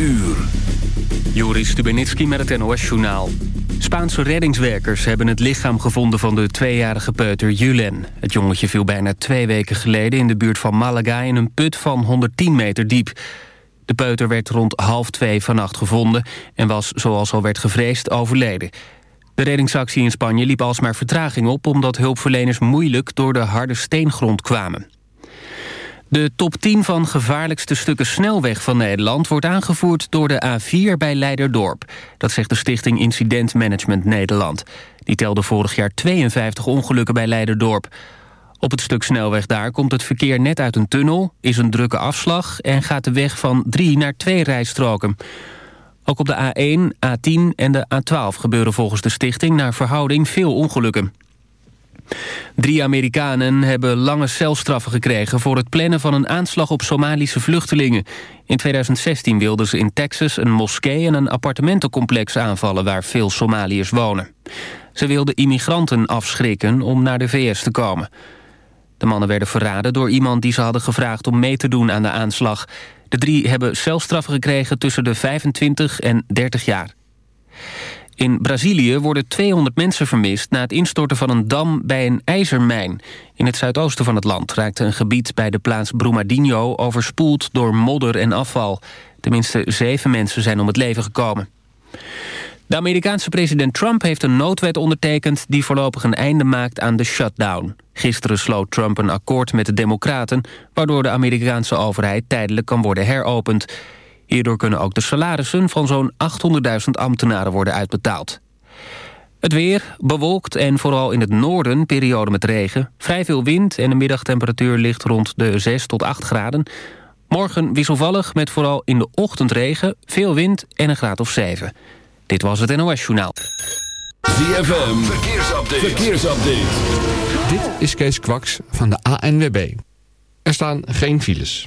uur. Joris Stubenitski met het NOS-journaal. Spaanse reddingswerkers hebben het lichaam gevonden van de tweejarige peuter Julen. Het jongetje viel bijna twee weken geleden in de buurt van Malaga... in een put van 110 meter diep. De peuter werd rond half twee vannacht gevonden... en was, zoals al werd gevreesd, overleden. De reddingsactie in Spanje liep alsmaar vertraging op... omdat hulpverleners moeilijk door de harde steengrond kwamen. De top 10 van gevaarlijkste stukken snelweg van Nederland... wordt aangevoerd door de A4 bij Leiderdorp. Dat zegt de stichting Incident Management Nederland. Die telde vorig jaar 52 ongelukken bij Leiderdorp. Op het stuk snelweg daar komt het verkeer net uit een tunnel... is een drukke afslag en gaat de weg van drie naar twee rijstroken. Ook op de A1, A10 en de A12 gebeuren volgens de stichting... naar verhouding veel ongelukken. Drie Amerikanen hebben lange celstraffen gekregen... voor het plannen van een aanslag op Somalische vluchtelingen. In 2016 wilden ze in Texas een moskee en een appartementencomplex aanvallen... waar veel Somaliërs wonen. Ze wilden immigranten afschrikken om naar de VS te komen. De mannen werden verraden door iemand die ze hadden gevraagd... om mee te doen aan de aanslag. De drie hebben celstraffen gekregen tussen de 25 en 30 jaar. In Brazilië worden 200 mensen vermist... na het instorten van een dam bij een ijzermijn. In het zuidoosten van het land raakte een gebied bij de plaats Brumadinho... overspoeld door modder en afval. Tenminste zeven mensen zijn om het leven gekomen. De Amerikaanse president Trump heeft een noodwet ondertekend... die voorlopig een einde maakt aan de shutdown. Gisteren sloot Trump een akkoord met de Democraten... waardoor de Amerikaanse overheid tijdelijk kan worden heropend... Hierdoor kunnen ook de salarissen van zo'n 800.000 ambtenaren worden uitbetaald. Het weer, bewolkt en vooral in het noorden periode met regen. Vrij veel wind en de middagtemperatuur ligt rond de 6 tot 8 graden. Morgen wisselvallig met vooral in de ochtend regen, veel wind en een graad of 7. Dit was het NOS Journaal. ZFM, verkeersupdate. verkeersupdate. Dit is Kees Kwaks van de ANWB. Er staan geen files.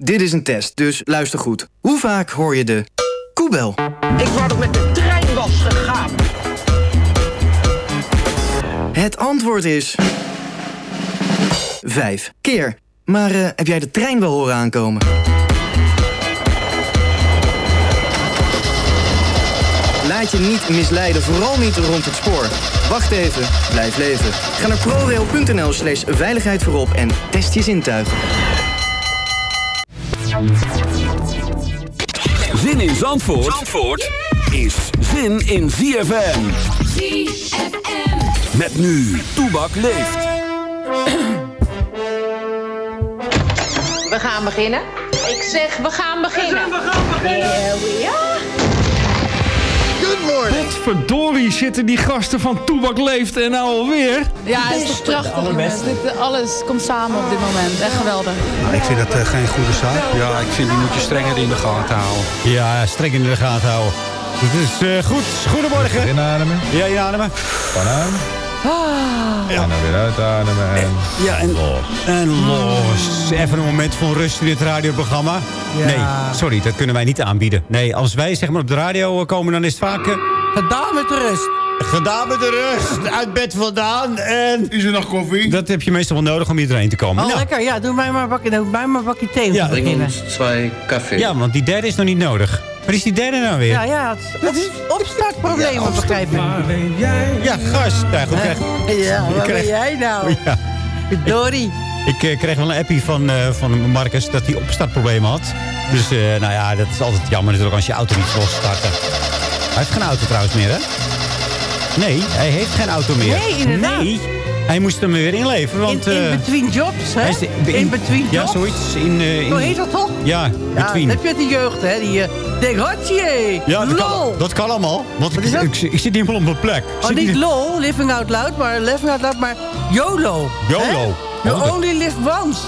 Dit is een test, dus luister goed. Hoe vaak hoor je de koebel? Ik wou dat met de trein was gegaan. Het antwoord is... Vijf keer. Maar uh, heb jij de trein wel horen aankomen? Laat je niet misleiden, vooral niet rond het spoor. Wacht even, blijf leven. Ga naar prorail.nl slash veiligheid voorop en test je zintuigen. Zin in Zandvoort, Zandvoort is zin in ZFM. ZFM. Met nu, Toebak leeft. We gaan beginnen. Ik zeg, we gaan beginnen. We gaan beginnen. Here we are. Good worden. Verdorie zitten die gasten van Toebak Leeft en nou alweer. Ja, het is toch prachtig. Dit, alles komt samen op dit moment. Echt geweldig. Nou, ik vind dat eh, geen goede zaak. Ja, ik vind die moet je strenger in de gaten houden. Ja, streng in de gaten houden. Het is eh, goed. Goedemorgen. Inademen. Ja, inademen. Van En dan weer uitademen. En Ja, en los. En los. Even een moment van rust in dit radioprogramma. Ja. Nee, sorry, dat kunnen wij niet aanbieden. Nee, als wij zeg maar op de radio komen, dan is het vaak... eh, Gedaan met de rust. Gedaan met de rust, uit bed vandaan en... Is er nog koffie? Dat heb je meestal wel nodig om iedereen te komen. Oh, Nou, lekker. Ja, doe mij maar een bakje, doe mij maar een bakje thee. Ja, beginnen. twee koffie. ja, want die derde is nog niet nodig. Waar is die derde nou weer? Ja, ja, het is opstartproblemen, begrijp ik. Ja, gast. Ja, goed, krijg- Ja, krijg- ben jij nou? Ja. Verdorie. Ik eh, kreeg wel een appie van, eh, van Marcus dat hij opstartproblemen had. Dus eh, nou ja, dat is altijd jammer natuurlijk als je auto niet wil starten. Hij heeft geen auto trouwens meer, hè? Nee, hij heeft geen auto meer. Nee, inderdaad. Nee, hij moest hem weer inleveren, want... in, eh, in between jobs, hè? in, between Ja, jobs. zoiets. In, in, Hoe heet dat toch? Ja, Ja, between. dat heb je de jeugd, hè? Die uh, Ja, dat kan, lol. dat kan allemaal. Want ik, is dat? ik, ik zit niet helemaal op mijn plek. Ik Oh, niet lol, living out loud, maar living out loud, maar YOLO. YOLO. hè? You Oh, only live once.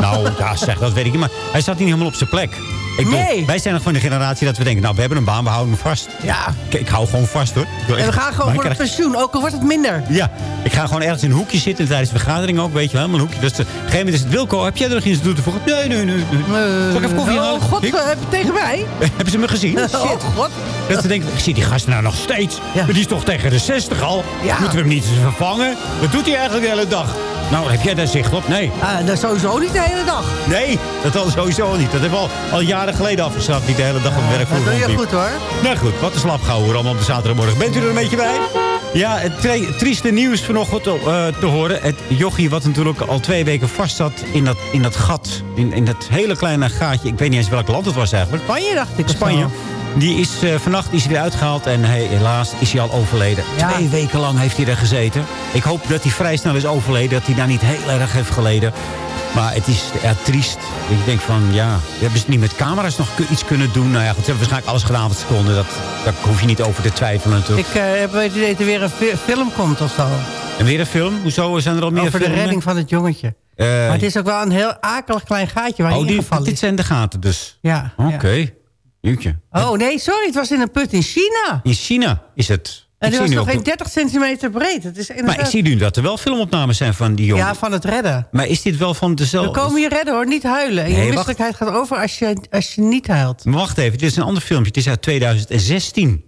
Nou, ja, zeg, dat weet ik niet. Maar hij zat niet helemaal op zijn plek. Ik bedoel, Nee. Wij zijn nog van de generatie dat we denken... nou, we hebben een baan, we houden hem vast. Ja. Ik, ik hou gewoon vast, hoor. En we gaan gewoon maar voor het pensioen, ook al wordt het minder. Ja, ik ga gewoon ergens in een hoekje zitten tijdens de vergadering ook, weet je wel. Helemaal een hoekje. Dus eh, op een gegeven moment is het Wilco, heb jij er nog iets te voegen? Nee, nee, nee. nee. Zal ik even koffie oh, halen? god, Ik- uh, je tegen mij? Hebben ze me gezien? Oh, god. Dat ze denken, ik zie die gast nou nog steeds. Ja. Die is toch tegen de 60 al? Ja. Moeten we hem niet vervangen? Wat doet hij eigenlijk de hele dag? Nou, heb jij daar zicht op? Nee. Ah, dat sowieso niet de hele dag. Nee, dat al sowieso niet. Dat hebben we al, al jaren geleden afgestraft. Die de hele dag op het werk Dat doe je goed, hoor. Nou goed, wat een slapgauwer allemaal op de zaterdagmorgen. Bent u er een beetje bij? Ja, het tri- trieste nieuws vanochtend eh, te horen. Het jochie wat natuurlijk al twee weken vast zat in dat, in dat gat. In, in dat hele kleine gaatje. Ik weet niet eens welk land het was eigenlijk. Spanje, dacht ik. Spanje. Die is eh, vannacht is hij weer uitgehaald en helaas is hij al overleden. Ja. Twee weken lang heeft hij er gezeten. Ik hoop dat hij vrij snel is overleden. Dat hij daar niet heel erg heeft geleden. Maar het is ja, triest. Dat je denkt van, ja, hebben ze niet met camera's nog iets kunnen doen? Nou ja, goed, ze hebben waarschijnlijk alles gedaan wat ze konden. Dat, daar hoef je niet over te twijfelen natuurlijk. Ik eh, heb het idee dat er weer een fi- film komt of zo. En weer een film? Hoezo zijn er al meer Over de filmen? redding van het jongetje. Eh, Maar het is ook wel een heel akelig klein gaatje waar oh, die, ingevallen dit zijn de gaten dus. Ja. Oké. ja. Jeetje. Oh nee, sorry, het was in een put in China. In China is het. En die was nog geen 30 centimeter breed. Het is Maar ik zie nu dat er wel filmopnames zijn van die jongen. Ja, van het redden. Maar is dit wel van We dezelfde... komen je redden hoor, niet huilen. En Nee, je misselijkheid gaat over als je, als je niet huilt. Maar wacht even, dit is een ander filmpje. Het is uit 2016.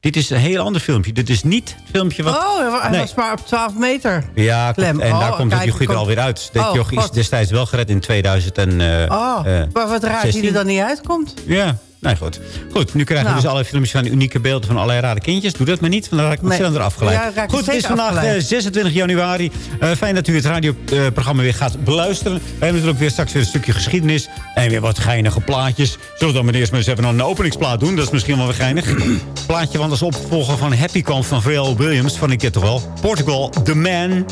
Dit is een heel ander filmpje. Dit is niet het filmpje wat... Oh, hij Nee. was maar op 12 meter. Ja, Klem. en daar Oh, komt het jochie er alweer uit. Dit Oh, jochie is destijds wel gered in 2000 en... eh, Oh, eh, maar wat raar dat hij 16. er dan niet uitkomt. Ja, nee, goed. Goed, nu krijgen we Nou. dus allerlei filmpjes van unieke beelden van allerlei rare kindjes. Doe dat maar niet, want dan raak ik Nee. ontzettend eraf geleid. Ja, goed, het is vandaag afgeleid. eh, 26 januari. Eh, fijn dat u het radioprogramma weer gaat beluisteren. We hebben natuurlijk weer straks weer een stukje geschiedenis. En weer wat geinige plaatjes. Zullen we dan maar eerst maar eens even een openingsplaat doen? Dat is misschien wel weer geinig. Plaatje van als opvolger van Happy Camp van Pharrell Williams. Van ik dit toch wel. Portugal, The Man.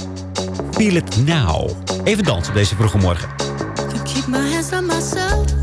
Feel It Now. Even dansen deze vroege morgen. Keep my hands on myself.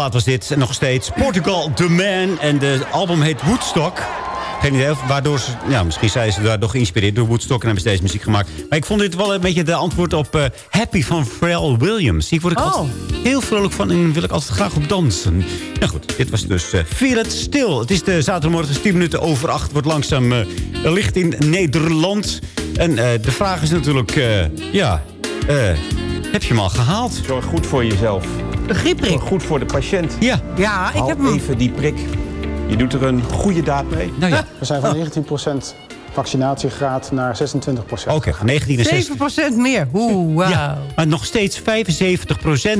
Plaat was dit. En nog steeds Portugal The Man. En de album heet Woodstock. Geen idee, of waardoor ze... Ja, misschien zijn ze daardoor geïnspireerd door Woodstock... en hebben ze deze muziek gemaakt. Maar ik vond dit wel een beetje de antwoord op eh, Happy van Pharrell Williams. Hier word ik Oh. altijd heel vrolijk van en wil ik altijd graag op dansen. Nou goed, dit was dus eh Feel It Still. Het is de zaterdagmorgen 10 minuten over 8. Wordt langzaam eh, licht in Nederland. En eh, de vraag is natuurlijk... eh, ja, eh, heb je hem al gehaald? Zorg goed voor jezelf. De griepprik. Goed voor de patiënt. Ja. Ja, ik Haal heb hem. even die prik. Je doet er een goede daad mee. Nou ja, We zijn van 19% vaccinatiegraad naar 26%. oké, 1960. 7% meer. Oeh, wauw. Ja, maar nog steeds 75%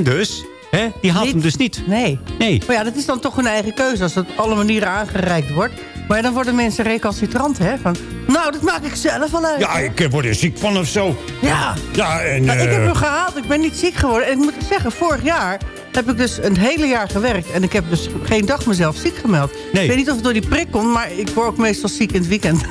dus. Hè? Die haalt hem dus niet. Nee. Nee. Maar ja, dat is dan toch hun eigen keuze als het op alle manieren aangereikt wordt. Maar dan worden mensen recalcitrant, hè? Van, nou, dat maak ik zelf wel uit. Ja, ik eh, word er ziek van of zo. Ja. Ja, en... Nou, ik heb eh, hem gehaald, ik ben niet ziek geworden. En ik moet zeggen, vorig jaar heb ik dus een hele jaar gewerkt. En ik heb dus geen dag mezelf ziek gemeld. Nee. Ik weet niet of het door die prik komt, maar ik word ook meestal ziek in het weekend.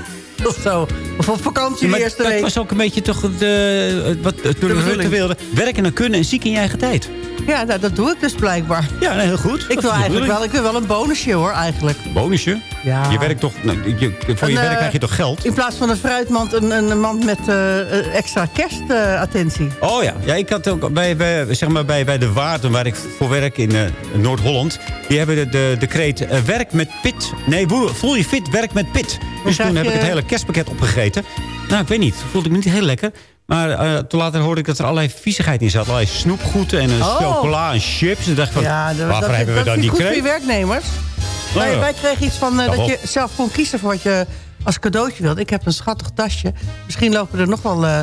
of zo. Of op vakantie maar de eerste dat week. was ook een beetje toch de, wat de Rutte wilde. Werken en kunnen en ziek in je eigen tijd. Ja, nou, dat doe ik dus blijkbaar. Ja, nee, heel goed. Ik Dat wil eigenlijk wel, ik wil wel een bonusje hoor, eigenlijk. Bonusje? Ja. Je werkt toch... nou, je, voor je werk eh, krijg je toch geld? In plaats van een fruitmand, een, een, mand met eh, eh, extra kerstattentie. Oh ja, ja ik had ook bij, bij, zeg maar bij, bij de Waarden, waar ik voor werk in eh, Noord-Holland... die hebben de, de, de kreet eh, werk met pit. Nee, voel, je fit, werk met pit. Dus toen heb ik het hele kerstpakket opgegeten. Nou, ik weet niet, voelde ik me niet heel lekker. Maar eh, toen later hoorde ik dat er allerlei viezigheid in zat. Allerlei snoepgoed en een Oh. chocola en chips. En dacht ik van, Ja, dat, waarvoor dat, hebben we dat dan niet goed voor je werknemers. Nou wij, wij kregen iets van eh, dat op. je zelf kon kiezen voor wat je als cadeautje wilt. Ik heb een schattig tasje. Misschien lopen er nog wel eh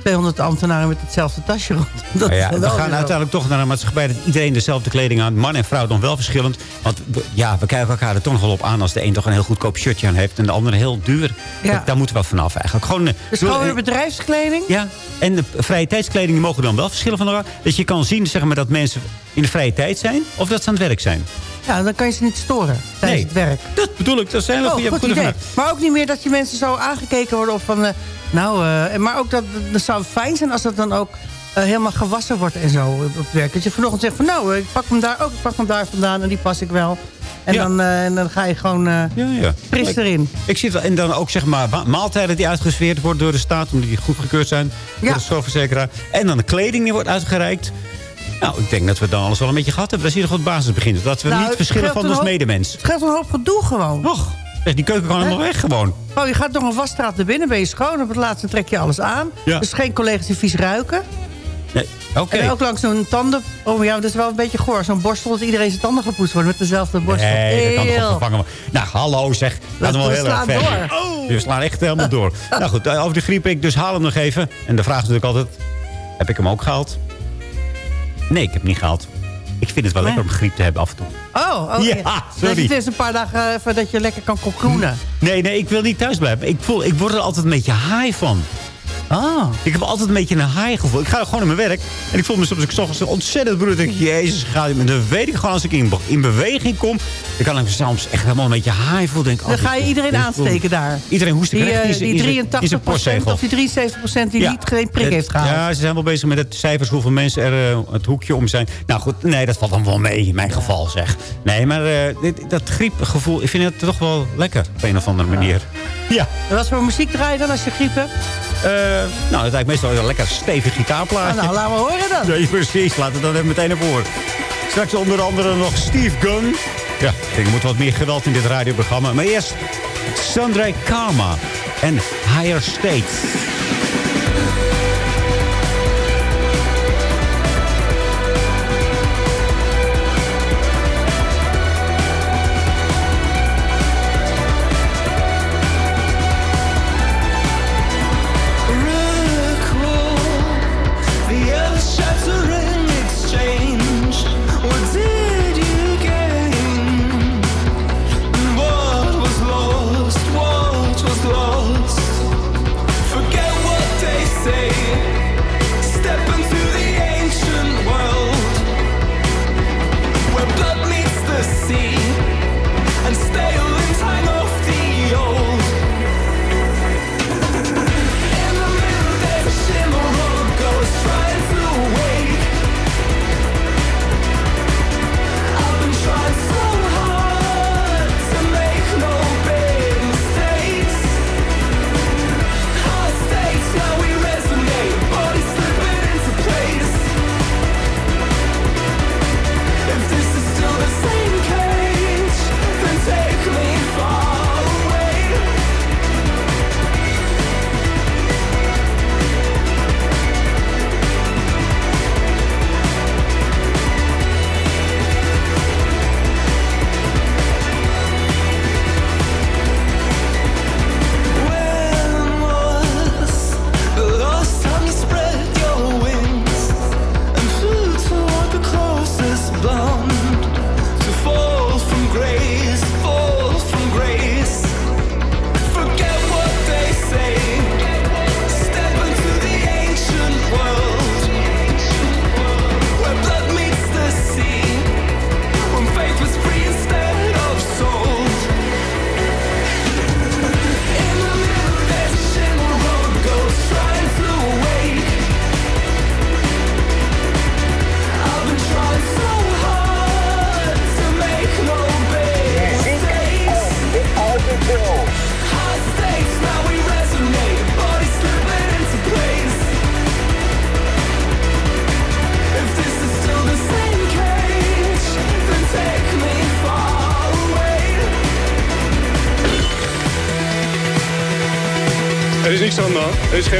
200 ambtenaren met hetzelfde tasje rond. Dat Nou ja, we gaan uiteindelijk toch naar een maatschappij... dat iedereen dezelfde kleding aan. Man en vrouw dan wel verschillend. Want ja, we kijken elkaar er toch nog wel op aan... als de een toch een heel goedkoop shirtje aan heeft... en de ander heel duur. Ja. Daar moeten we vanaf eigenlijk. Gewoon, eh, Dus gewoon weer eh, bedrijfskleding? Ja, en de vrije tijdskleding die mogen dan wel verschillen van elkaar. Dat je kan zien zeg maar, dat mensen in de vrije tijd zijn... of dat ze aan het werk zijn. Ja, dan kan je ze niet storen tijdens Nee. het werk. Dat bedoel ik. Dat zijn Oh, goede, goed goede idee. Maar ook niet meer dat je mensen zo aangekeken worden op van... eh, nou, eh, maar ook dat het zou fijn zijn als dat dan ook eh, helemaal gewassen wordt en zo op het werk. Dat je vanochtend zegt van nou, ik pak hem daar ook, ik pak hem daar vandaan en die pas ik wel. En, Ja. dan, en dan ga je gewoon eh Ja, ja. fris erin. Ik zie het. En dan ook zeg maar ma- maaltijden die uitgesfeerd worden door de staat... omdat die goedgekeurd zijn door de zorgverzekeraar. En dan de kleding die wordt uitgereikt. Nou, ik denk dat we dan alles wel een beetje gehad hebben. Dat is ieder geval het basisbegin. Dat we Nou, niet het verschillen geldt van ons hoop- medemens. Het geeft een hoop gedoe gewoon. Och, die keuken kan helemaal weg gewoon. Oh, je gaat nog een wasstraat naar binnen, ben je schoon. Op het laatste trek je alles aan. Ja. Dus geen collega's die vies ruiken. Nee, Oké. En ook langs zo'n tanden... Oh ja, dat is wel een beetje goor. Zo'n borstel dat iedereen zijn tanden gepoetst wordt met dezelfde borstel. Nee, dat kan toch vervangen. Nou, hallo zeg. Gaat hem wel we heel erg slaan ver. door. Oh. We slaan echt helemaal door. nou goed, eh, over de griep. Dus haal hem nog even. En de vraag is natuurlijk altijd... Heb ik hem ook gehaald? Nee, ik heb niet gehaald. Ik vind het wel lekker om griep te hebben af en toe. Oh, oké. Ja, Dat sorry. het is een paar dagen even dat je lekker kan kokroenen. Nee, nee, ik wil niet thuis blijven. Ik, voel, ik word er altijd een beetje high van. Ah. Ik heb altijd een beetje een high gevoel. Ik ga gewoon naar mijn werk. En ik voel me soms, als ik ontzettend denk ik, jezus, ga dan weet ik gewoon, als ik in, be- in beweging kom... dan kan ik soms echt helemaal een beetje high voelen. Denk, Dan ga je iedereen aansteken daar. Iedereen hoest Die, in die zijn- in 83 zijn postzegel. of die 73% die Ja. niet geen prik Het- heeft gehaald. Ja, ze zijn wel bezig met het cijfers, hoeveel mensen er eh, het hoekje om zijn. Nou goed, nee, dat valt dan wel mee in mijn geval zeg. Nee, maar eh, dit, dat griepgevoel, ik vind het toch wel lekker op een of andere manier. Ja. En wat voor muziek draai je dan als je griep hebt? Eh, nou, dat lijkt meestal een lekker stevig gitaarplaatje. Ah, nou, laten we horen dan. Nee, precies. Laten we dat even meteen naar voren. Straks onder andere nog Steve Gunn. Ja, ik denk er moet wat meer geweld in dit radioprogramma. Maar eerst Sandra Karma en Higher State.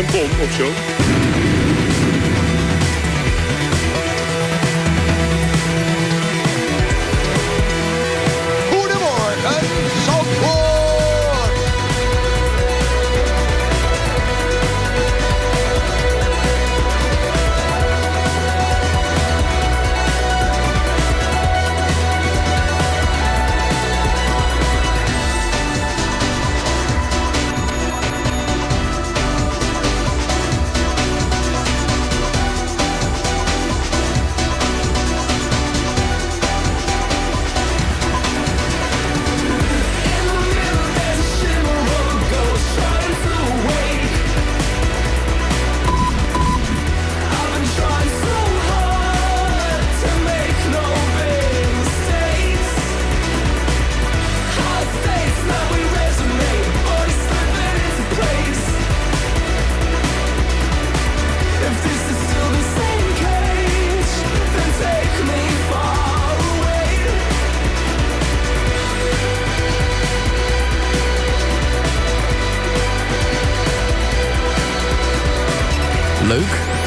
en ofzo.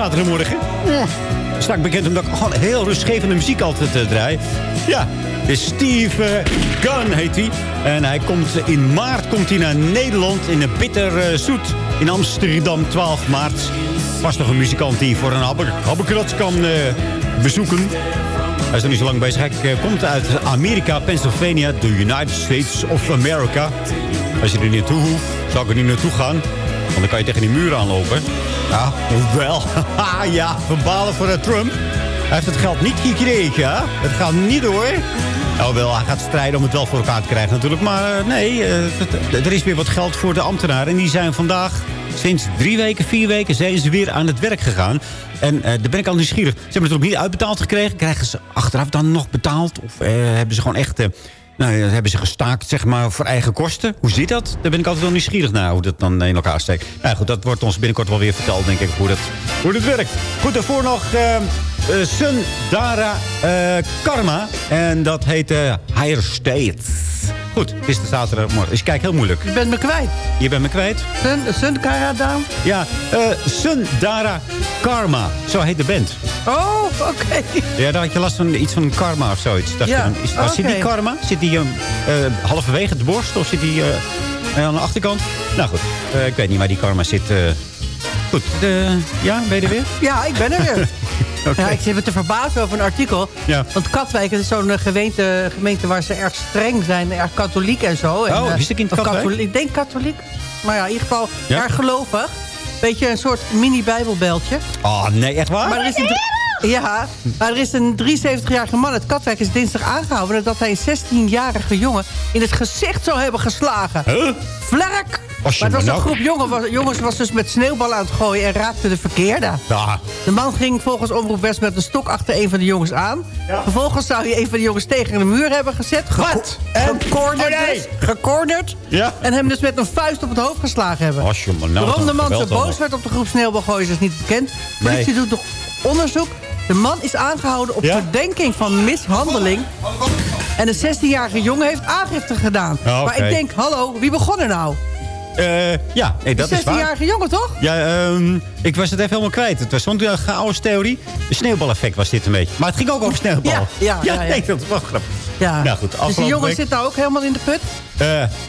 zaterdagmorgen. Ja. Sta ik bekend omdat ik gewoon heel rustgevende muziek altijd uh, draai. Ja, de Steve eh, Gunn heet hij. En hij komt eh, in maart komt hij naar Nederland in een bitter zoet in Amsterdam 12 maart. Pas nog een muzikant die voor een habbekrats kan bezoeken. Hij is nog niet zo lang bezig. Hij komt uit Amerika, Pennsylvania, de United States of America. Als je er niet naartoe hoeft, zou ik er niet naartoe gaan dan kan je tegen die muur aanlopen. Ja, wel. ja, verbalen voor eh, Trump. Hij heeft het geld niet gekregen. Het gaat niet door. Nou wel, hij gaat strijden om het wel voor elkaar te krijgen natuurlijk. Maar eh, nee, eh, er is weer wat geld voor de ambtenaren. En die zijn vandaag, sinds drie weken, vier weken, zijn ze weer aan het werk gegaan. En daar ben ik al nieuwsgierig. Ze hebben het ook niet uitbetaald gekregen. Krijgen ze achteraf dan nog betaald? Of hebben ze gewoon echt... Uh, nou, ja, hebben ze gestaakt zeg maar, voor eigen kosten? Hoe zit dat? Daar ben ik altijd wel nieuwsgierig naar, hoe dat dan in elkaar steekt. Nou goed, dat wordt ons binnenkort wel weer verteld, denk ik, hoe dat, hoe dat werkt. Goed, daarvoor nog eh eh, Sundara eh, Karma. En dat heet eh Higher State. Goed, het is de zaterdagmorgen. Dus je kijkt heel moeilijk. Je bent me kwijt. Je bent me kwijt? Sun, Sun Kara Daan? Ja, eh Sundara Karma. Zo heet de band. Oh, oké. Ja, daar had je last van iets van karma of zoiets. Dacht Ja, je is, zit die karma? Zit die halverwege de borst of zit die aan de achterkant? Nou goed, ik weet niet waar die karma zit. Goed, eh, ja, ben je er weer? Ja, ik ben er weer. Oké. Ja, ik zit me te verbazen over een artikel. Ja. Want Katwijk het is zo'n eh, gemeente, gemeente waar ze erg streng zijn. Erg katholiek en zo. En, Oh, eh, is het in Katwijk? katholiek- Ik denk katholiek. Maar ja, in ieder geval Ja? erg gelovig. Beetje een soort mini-bijbelbeltje. Oh, nee, echt waar? Maar er is een, ja, maar er is een 73-jarige man uit Katwijk is dinsdag aangehouden... nadat hij een 16-jarige jongen in het gezicht zou hebben geslagen. Huh? Vlerk! Maar het was een nou- groep jongen, jongens was dus met sneeuwballen aan het gooien... en raakte de verkeerde. Ja. De man ging volgens Omroep West met een stok achter een van de jongens aan. Vervolgens zou hij een van de jongens tegen de muur hebben gezet. Wat? En gecornerd Oh, nee. dus. Gecornerd. Ja. En hem dus met een vuist op het hoofd geslagen hebben. Maar nou Waarom de man zo boos werd op de groep sneeuwbalgooiers is niet bekend. Politie doet nog onderzoek. De man is aangehouden op Ja? verdenking van mishandeling. En de 16-jarige jongen heeft aangifte gedaan. Maar ik denk, hallo, wie begon er nou? Eh, ja, nee, dat is waar. 16-jarige jongen, toch? Ja, ehm, ik was het even helemaal kwijt. Het was zo'n uh, chaos-theorie. De sneeuwbaleffect was dit een beetje. Maar het ging ook over sneeuwbal. Ja, ja, ja, ja. nee, dat is wel grappig. Ja. Nou goed, dus die jongen week- zit nou ook helemaal in de put. Eh,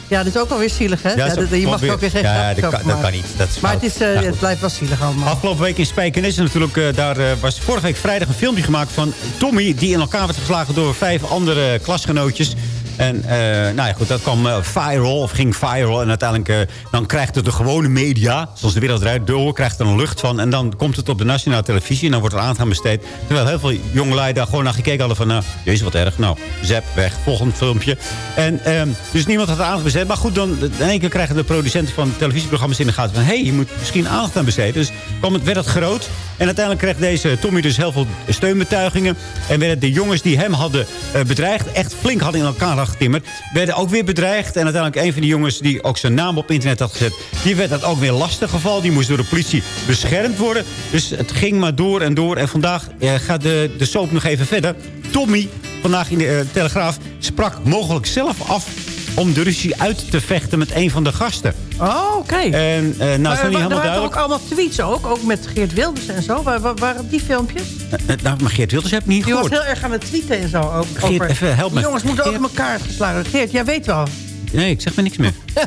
Ja, dat is ook wel weer zielig, hè? Ja, dat- je mag ook weer geen Ja, dat kan, dat kan niet. Dat is Maar het, is, eh, Nou het blijft wel zielig allemaal. Afgelopen week in Spijkenisse natuurlijk, eh, daar was vorige week vrijdag een filmpje gemaakt van Tommy... die in elkaar werd geslagen door vijf andere klasgenootjes. En eh, nou ja, goed, dat kwam eh, viral, of ging viral. En uiteindelijk eh, dan krijgt het de gewone media, zoals de wereld eruit door... krijgt er een lucht van. En dan komt het op de nationale televisie en dan wordt er aandacht aan besteed. Terwijl heel veel jongelui daar gewoon naar gekeken hadden van... nou, jezus, wat erg. Nou, zep, weg, volgend filmpje. En ehm, dus niemand had er aandacht besteed. Maar goed, dan in één keer krijgen de producenten van televisieprogramma's in de gaten van... hé, hey, je moet misschien aandacht aan besteden. Dus kwam het, werd het groot. En uiteindelijk kreeg deze Tommy dus heel veel steunbetuigingen. En werden de jongens die hem hadden bedreigd... echt flink hadden in elkaar getimmerd... werden ook weer bedreigd. En uiteindelijk een van die jongens die ook zijn naam op internet had gezet... die werd dat ook weer lastig geval. Die moest door de politie beschermd worden. Dus het ging maar door en door. En vandaag eh, gaat de, de soap nog even verder. Tommy, vandaag in de eh, Telegraaf... sprak mogelijk zelf af om de ruzie uit te vechten met een van de gasten. Oh, oké. En eh, nou, is maar niet wa- er helemaal waren toch duidelijk. ook allemaal tweets ook, ook met Geert Wilders en zo. Waar, waar- waren die filmpjes? Eh, nou, maar Geert Wilders heb ik niet Die was gehoord. heel erg aan het tweeten en zo. Ook Geert, over- even, help me. Die jongens moeten ook in elkaar geslagen. Geert, jij weet wel. Nee, ik zeg maar niks meer.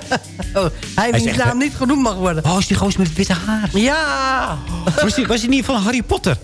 Oh, hij is heeft echt- naam niet genoemd mag worden. Oh, is die goos met het witte haar? Ja! Was die, was die niet van Harry Potter?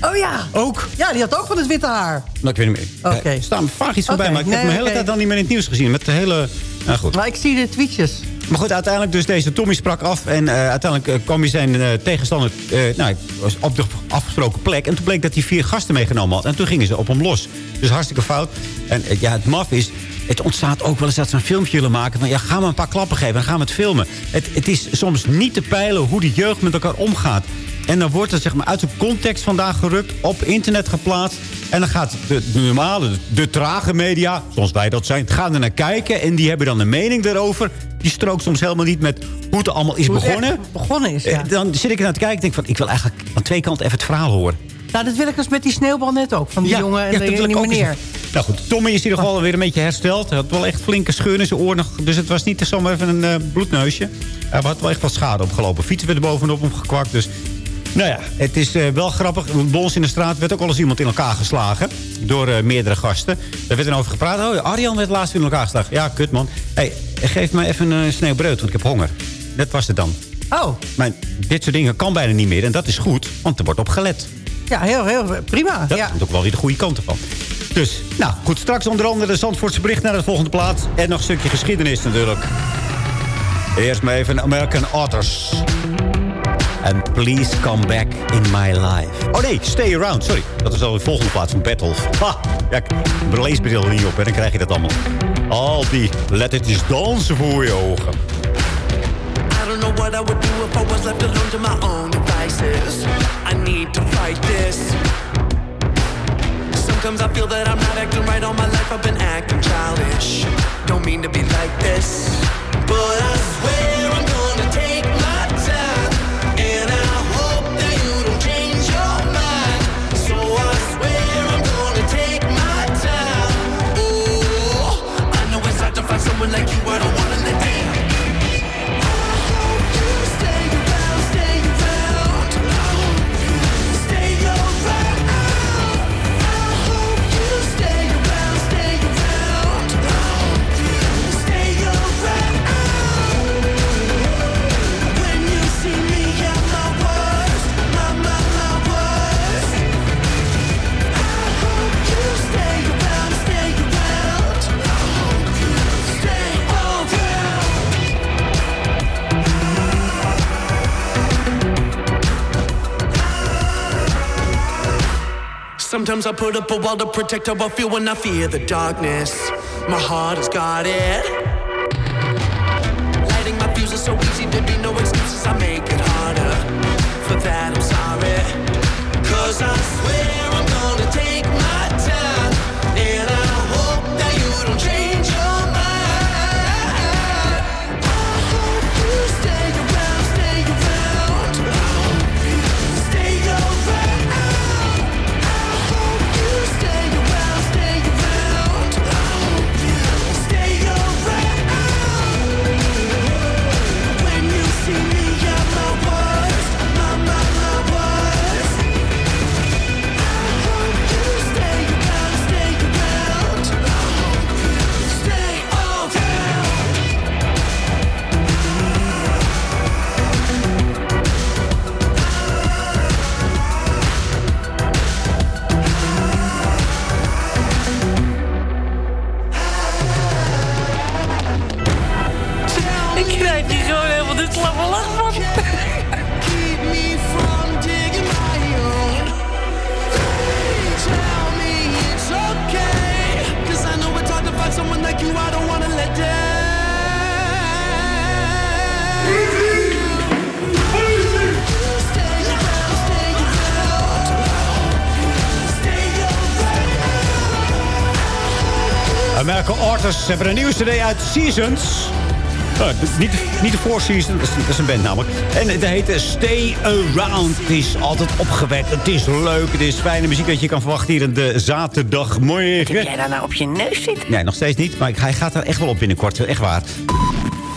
Oh ja! Ook? Ja, die had ook van het witte haar. Nou, ik weet niet meer. Oké. Er staat vaag iets voorbij, maar ik heb hem de hele tijd dan niet meer in het nieuws gezien. Met de hele... Nou goed. Maar ik zie de tweetjes. Maar goed, uiteindelijk dus deze Tommy sprak af. En eh, uiteindelijk eh, kwam hij zijn eh, tegenstander nou, was op de afgesproken plek. En toen bleek dat hij vier gasten meegenomen had. En toen gingen ze op hem los. Dus hartstikke fout. En ja, het maf is... Het ontstaat ook wel eens dat ze een filmpje willen maken. Van ja, gaan we een paar klappen geven en gaan we het filmen. Het, het is soms niet te peilen hoe de jeugd met elkaar omgaat. En dan wordt het zeg maar, uit de context vandaag gerukt, op internet geplaatst. En dan gaat de, de normale, de, de trage media, zoals wij dat zijn, gaan er naar kijken. En die hebben dan een mening daarover. Die strookt soms helemaal niet met hoe het allemaal is Hoe begonnen. begonnen is, ja. Eh, Dan zit ik er naar te kijken en denk van, ik wil eigenlijk aan twee kanten even het verhaal horen. Nou, dat wil ik dus met die sneeuwbal net ook. Van die jongen en ja, de, die meneer. eens- Nou goed, Tommy is in ieder geval weer een beetje hersteld. Hij had wel echt flinke scheuren in zijn oor. nog, Dus het was niet zomaar even een eh, bloedneusje. Hij had wel echt wat schade opgelopen. Fietsen werd er bovenop hem gekwakt. Dus nou ja, het is eh, wel grappig. Bij ons in de straat werd ook al eens iemand in elkaar geslagen. Door eh, meerdere gasten. Daar werd dan over gepraat. Oh, ja, Arjan werd laatst in elkaar geslagen. Ja, kut man. hey, geef me even een sneeuwbrood, want ik heb honger. Dat was het dan. Oh, Maar dit soort dingen kan bijna niet meer. En dat is goed, want er wordt op gelet. ja, heel, heel prima. Dat ja. komt ook wel weer de goede kant ervan. Dus, nou goed, straks onder andere de Zandvoortse bericht naar de volgende plaats. En nog een stukje geschiedenis natuurlijk. Eerst maar even American Otters. And please come back in my life. Oh nee, stay around, sorry. Dat is al de volgende plaats van Battle. Ha! Ja, ik leesbril er niet op en dan krijg je dat allemaal. Al die lettertjes dansen voor je ogen. I don't know what I would do if I was left alone to my own devices. I need to fight this. Sometimes I feel that I'm not acting right all my life. I've been acting childish. Don't mean to be like this, but I swear Sometimes I put up a wall to protect how I feel when I fear the darkness. My heart has got it. Lighting my fuse is so easy, there be no excuses. I make it harder. For that, I'm sorry. Cause I swear I'm gonna take krijg hier gewoon helemaal dit slappe lach van. Keep me from digging my own. Tell me it's okay. 'Cause I know hard to find someone like you. I don't wanna let American Artists hebben een nieuwe cd uit Seasons. Oh, niet, niet de Four Seasons, dat is, dat is een band namelijk. En het heet Stay Around. Het is altijd opgewekt, het is leuk, het is fijne muziek... dat je kan verwachten hier in de zaterdagmorgen. Heb jij daar nou op je neus zitten? Nee, nog steeds niet, maar hij gaat er echt wel op binnenkort. Echt waar.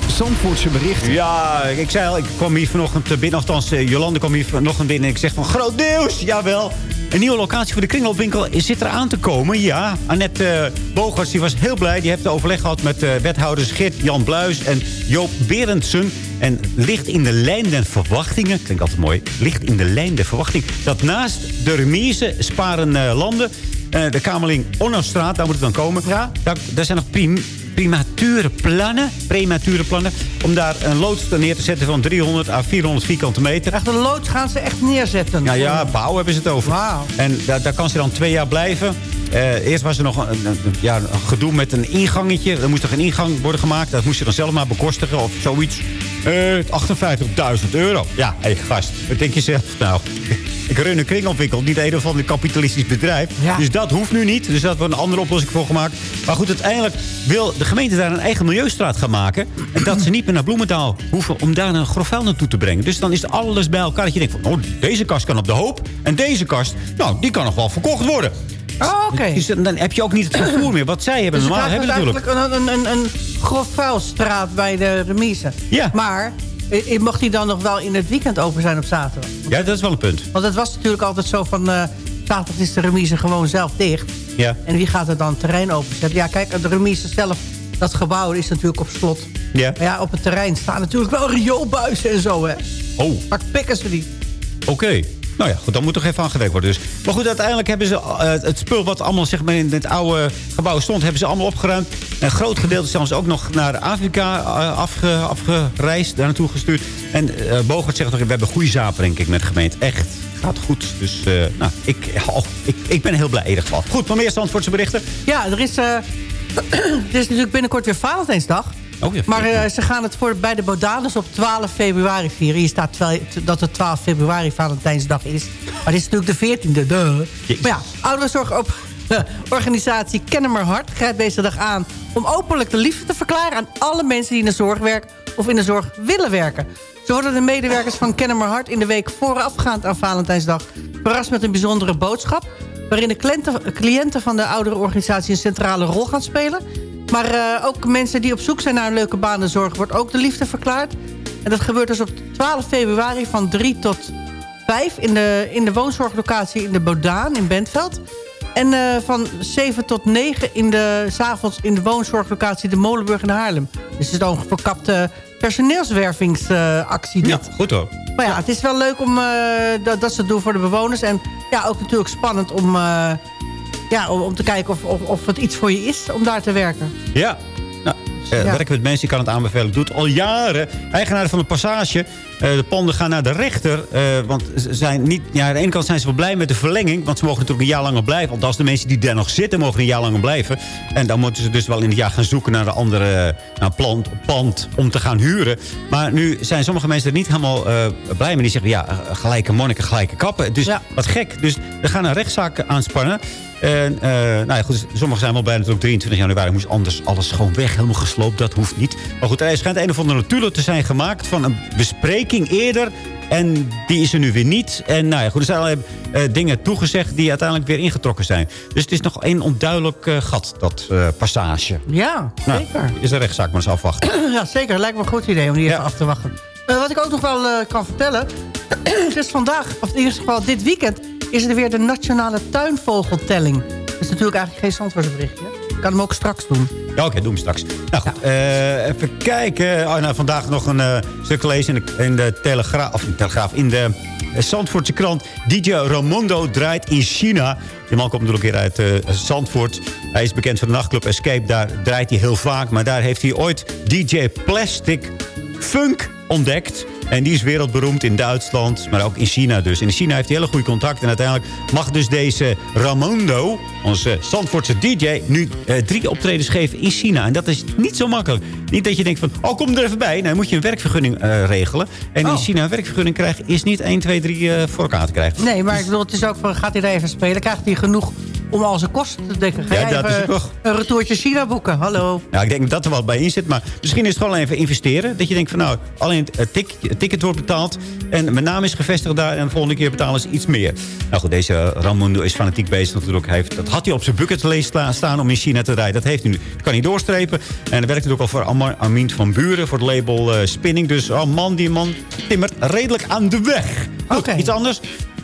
Zandvoortse berichten. Ja, ik zei al, ik kwam hier vanochtend binnen. Althans, eh, Jolande kwam hier vanochtend binnen. En ik zeg van, groot nieuws! Jawel. Een nieuwe locatie voor de kringloopwinkel zit er aan te komen. Ja, Annette uh, Bogarts die was heel blij. Die heeft overleg gehad met uh, wethouders Geert-Jan Bluis en Joop Berendsen. En ligt in de lijn der verwachtingen... klinkt altijd mooi. Ligt in de lijn der verwachting... dat naast de remise Sparen uh, Landen... de Kamerling Onnostraat, daar moet het dan komen. Ja. Daar, daar zijn nog prim, premature plannen, premature plannen... om daar een loods neer te zetten van 300 à 400 vierkante meter. Echt een loods gaan ze echt neerzetten? Ja, ja, bouw hebben ze het over. En daar, daar kan ze dan twee jaar blijven. Uh, eerst was er nog een, een, ja, een gedoe met een ingangetje. Er moest toch een ingang worden gemaakt. Dat moest je dan zelf maar bekostigen of zoiets. Uh, 58.000 euro. Ja, hé hey, gast, wat denk je zelf nou? Ik run een kringopwinkel, niet een of ander kapitalistisch bedrijf. Ja. Dus dat hoeft nu niet. Dus daar hebben we een andere oplossing voor gemaakt. Maar goed, uiteindelijk wil de gemeente daar een eigen milieustraat gaan maken. En dat ze niet meer naar Bloemendaal hoeven om daar een grof vuil naartoe te brengen. Dus dan is alles bij elkaar. Dat je denkt van, oh, deze kast kan op de hoop. En deze kast, nou, die kan nog wel verkocht worden. Oh, oké. Okay. Dus dan heb je ook niet het vervoer meer. Wat zij hebben dus normaal hebben natuurlijk. Een, een, een, een grof vuilstraat bij de remise. Ja. Maar Mocht die dan nog wel in het weekend open zijn op zaterdag? Ja, dat is wel een punt. Want het was natuurlijk altijd zo van... Uh, zaterdag is de remise gewoon zelf dicht. Ja. En wie gaat er dan terrein openzetten? Ja, kijk, de remise zelf, dat gebouw is natuurlijk op slot. Ja. Maar ja, op het terrein staan natuurlijk wel rioolbuizen en zo, hè. Oh. Maar pikken ze die. Oké. Okay. Nou ja, goed, dan moet er even aan gewerkt worden. Dus. Maar goed, uiteindelijk hebben ze uh, het spul wat allemaal zeg maar, in het oude gebouw stond... hebben ze allemaal opgeruimd. Een groot gedeelte zelfs ook nog naar Afrika uh, afge, afgereisd, daar naartoe gestuurd. En uh, Bogert zegt nog, we hebben goede zaken denk ik met de gemeente. Echt gaat goed. Dus eh, nou, ik, oh, ik, ben heel blij in ieder geval. Goed, nog meer Zandvoortse berichten? Ja, er is, eh, er is natuurlijk binnenkort weer Valentijnsdag. Oh, ja. Maar eh, ze gaan het voor bij de Bodanus op 12 februari vieren. Hier staat dat het 12 februari Valentijnsdag is. Maar dit is natuurlijk de 14e. Duh. Maar ja, ouderenzorg op organisatie Kennemer Hart grijpt deze dag aan... om openlijk de liefde te verklaren aan alle mensen die in de zorg werken... of in de zorg willen werken. Zo worden de medewerkers van Kennemer Hart in de week voorafgaand aan Valentijnsdag... verrast met een bijzondere boodschap... waarin de cliënten, cliënten van de oudere organisatie een centrale rol gaan spelen... Maar eh, ook mensen die op zoek zijn naar een leuke baan zorg... wordt ook de liefde verklaard. En dat gebeurt dus op 12 februari van 3 tot 5... in de, in de woonzorglocatie in de Bodaan in Bentveld. En eh, van 7 tot 9 in de, s avonds in de woonzorglocatie de Molenburg in Haarlem. Dus het is dan een verkapte personeelswervingsactie. Ja, goed hoor. Maar ja, het is wel leuk om, eh, dat, dat ze het doen voor de bewoners. En ja, ook natuurlijk spannend om, ja, om, om te kijken of, of, of het iets voor je is om daar te werken. Ja. Nou, eh, Ja. Werken met mensen, ik kan het aanbevelen. Ik doe het al jaren. Eigenaren van de Passage. eh, de panden gaan naar de rechter. eh, want ze zijn niet, ja, aan de ene kant zijn ze wel blij met de verlenging. Want ze mogen natuurlijk een jaar langer blijven. Althans, de mensen die daar nog zitten mogen een jaar langer blijven. En dan moeten ze dus wel in het jaar gaan zoeken naar een andere naar plant, pand om te gaan huren. Maar nu zijn sommige mensen er niet helemaal blij mee. Die zeggen, ja, gelijke monniken, gelijke kappen. Dus wat gek. Dus we gaan een rechtszaak aanspannen. En, eh, nou ja, goed, sommigen zijn wel bij natuurlijk 23 januari. Moest anders alles gewoon weg, helemaal gesloopt. Dat hoeft niet. Maar goed, er schijnt een of andere notulen te zijn gemaakt... van een bespreking eerder. En die is er nu weer niet. En nou ja, goed, er zijn allerlei eh, dingen toegezegd... die uiteindelijk weer ingetrokken zijn. Dus het is nog één onduidelijk eh, gat, dat passage. Ja, Nou, zeker. is een rechtszaak, maar eens afwachten. ja, zeker. Lijkt me een goed idee om die even af te wachten. Wat ik ook nog wel kan vertellen... het is vandaag, of in ieder geval dit weekend... is er weer de Nationale Tuinvogeltelling. Dat is natuurlijk eigenlijk geen Zandvoortsberichtje. Ik kan hem ook straks doen. Ja, oké, doen we straks. Nou goed, eh, even kijken. Oh, nou, vandaag nog een eh, stuk gelezen in de, in de Telegraaf... of in de Telegraaf, in de eh, Zandvoortse krant. DJ Ramondo draait in China. Die man komt natuurlijk weer uit eh, Zandvoort. Hij is bekend van de nachtclub Escape. Daar draait hij heel vaak. Maar daar heeft hij ooit DJ Plastic Funk ontdekt. En die is wereldberoemd in Duitsland, maar ook in China dus. In China heeft hij hele goede contact. En uiteindelijk mag dus deze Ramondo, onze Zandvoortse DJ... nu eh, drie optredens geven in China. En dat is niet zo makkelijk. Niet dat je denkt van, oh, kom er even bij. Nee, moet je een werkvergunning eh, regelen. En in China een werkvergunning krijgen is niet 1, 2, 3 eh, voor elkaar te krijgen. Nee, maar ik bedoel, het is ook van, gaat hij daar even spelen? Krijgt hij genoeg om al zijn kosten te dekken? Ga Ja, dat is nog- een retourtje China boeken? Hallo. Ja, ik denk dat er wel bij in zit. Maar misschien is het gewoon even investeren. Dat je denkt van nou, alleen het, tik, het ticket wordt betaald. En mijn naam is gevestigd daar. En de volgende keer betalen ze iets meer. Nou goed, deze Ramundo is fanatiek bezig natuurlijk. Hij heeft, dat had hij op zijn bucketlist staan om in China te rijden. Dat heeft hij nu. Dat kan hij doorstrepen. En hij werkt ook al voor Amin van Buren. Voor het label eh, Spinning. Dus oh man, die man timmert redelijk aan de weg. Goed, iets anders?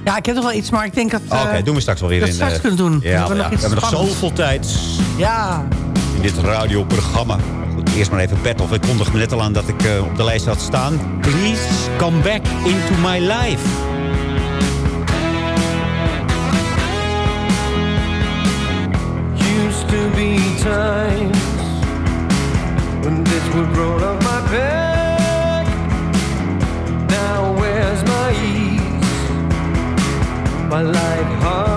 Ja, ik heb nog wel iets, maar ik denk dat... eh, Oké, doen we straks wel weer dat in. straks eh, kunnen doen. Ja, We hebben ja, nog we iets hebben nog spannends. zoveel tijd Ja. in dit radioprogramma. Goed, eerst maar even of ik kondig me net al aan dat ik eh, op de lijst had staan. Please come back into my life. Used to be times when this would roll off my back. Now where's my ease? My lightheartedness.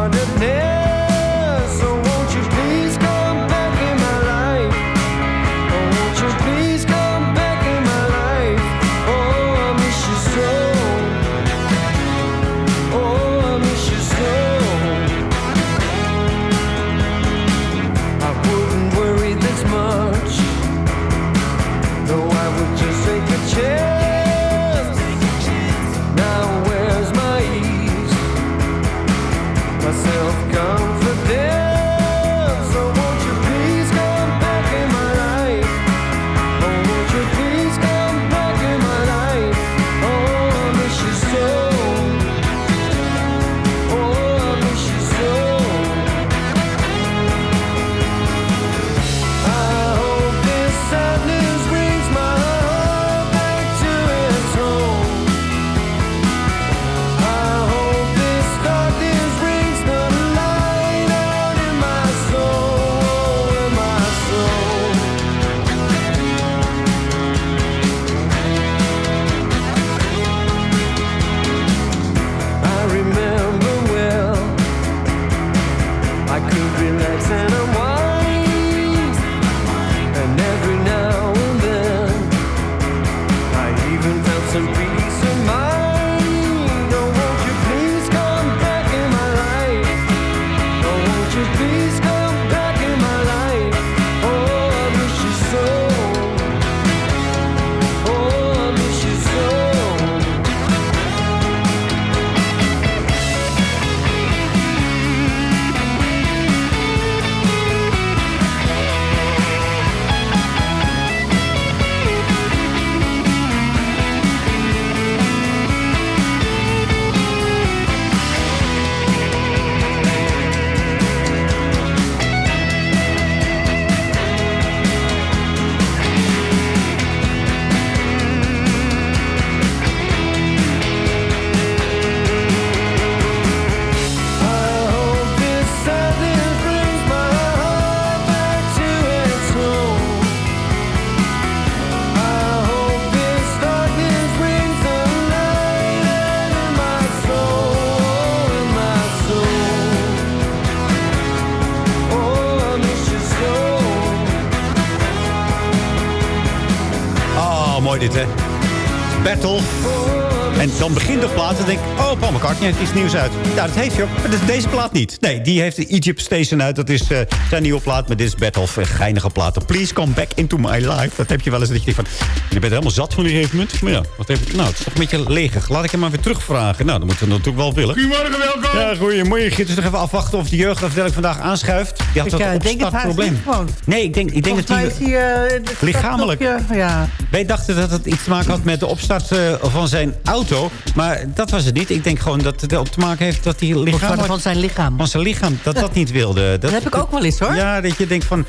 McCartney heeft iets nieuws uit. Ja, dat heeft hij ook. Maar dat is deze plaat niet. Nee, die heeft de Egypt Station uit. Dat is eh, zijn nieuwe plaat. Maar dit is Battle. Een geinige plaat. Please come back into my life. Dat heb je wel eens. Dat je denkt van... Je bent helemaal zat van die gegeven moment. Maar ja, wat heb ik... Nou, het is toch een beetje leeg. Laat ik hem maar weer terugvragen. Nou, dan moeten we natuurlijk wel willen. Goedemorgen, welkom. Ja, goedemorgen. Dus nog even afwachten of de jeugdafdeling vandaag aanschuift. Die had Ik dat eh, denk het gewoon. Nee, ik denk, ik denk dat hij... is eh, het Lichamelijk. Ja. Wij dachten dat het iets te maken had met de opstart eh, van zijn auto. Maar dat was het niet. Ik denk gewoon dat het op te maken heeft dat hij lichamelijk... Van zijn lichaam. Van zijn lichaam, dat dat niet wilde. Dat, Dat heb ik ook wel eens hoor. Ja, dat je denkt van,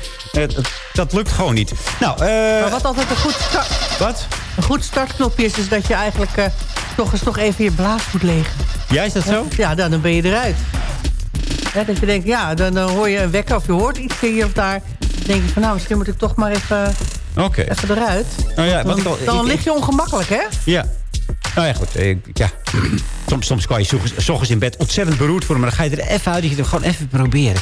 dat, lukt gewoon niet. Nou, eh Maar wat altijd een goed, start, wat? een goed startknopje is, is dat je eigenlijk eh, toch eens toch even je blaas moet legen. Ja, is dat zo? Ja, dan, dan ben je eruit. Dat je denkt, ja, dan, dan hoor je een wekker of je hoort iets hier of daar. Dan denk je van, nou, misschien moet ik toch maar even, Oké. even eruit. Nou ja, Dan, al- dan ik- lig je ongemakkelijk, hè? Ja. Nou ja, goed. eh, ja. Soms, soms kan je ochtends- in bed ontzettend beroerd worden... maar dan ga je er even uit dat je het gewoon even proberen.